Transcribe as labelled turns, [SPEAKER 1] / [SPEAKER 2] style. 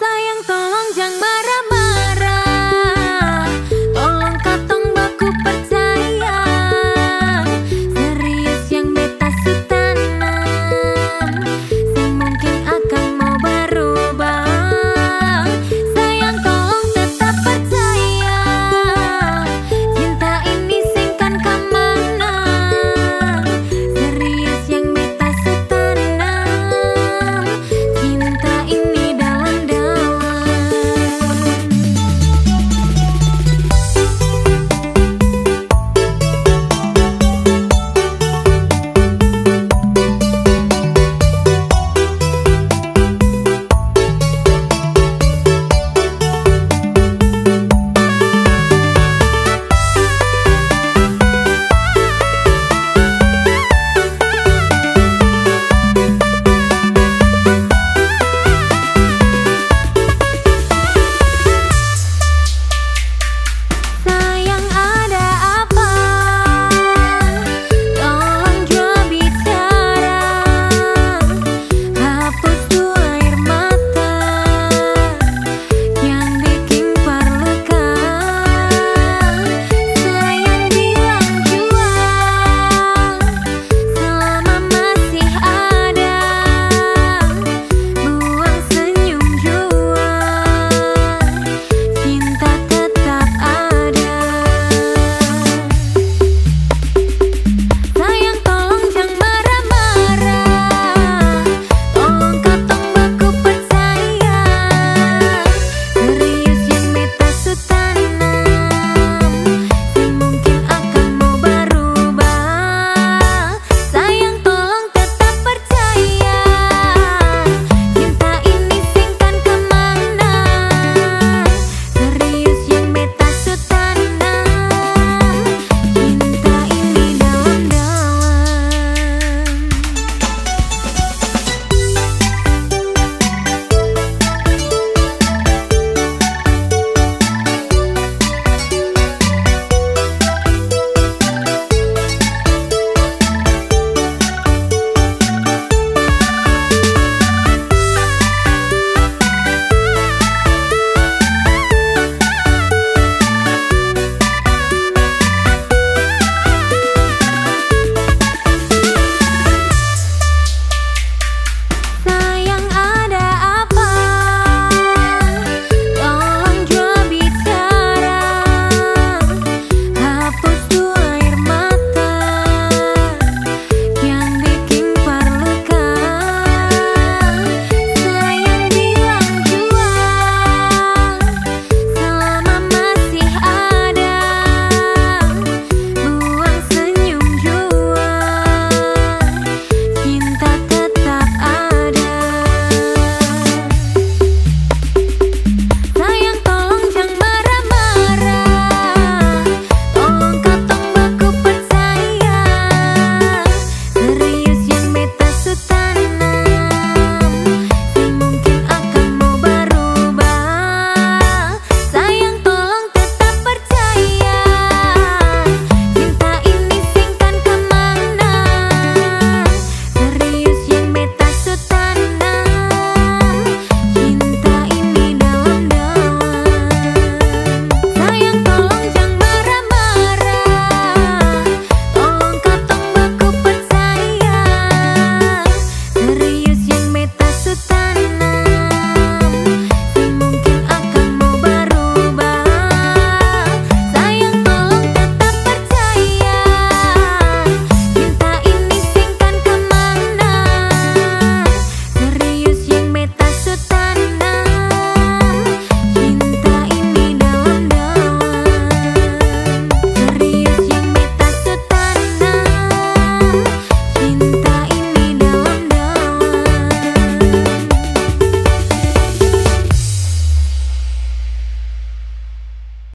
[SPEAKER 1] saya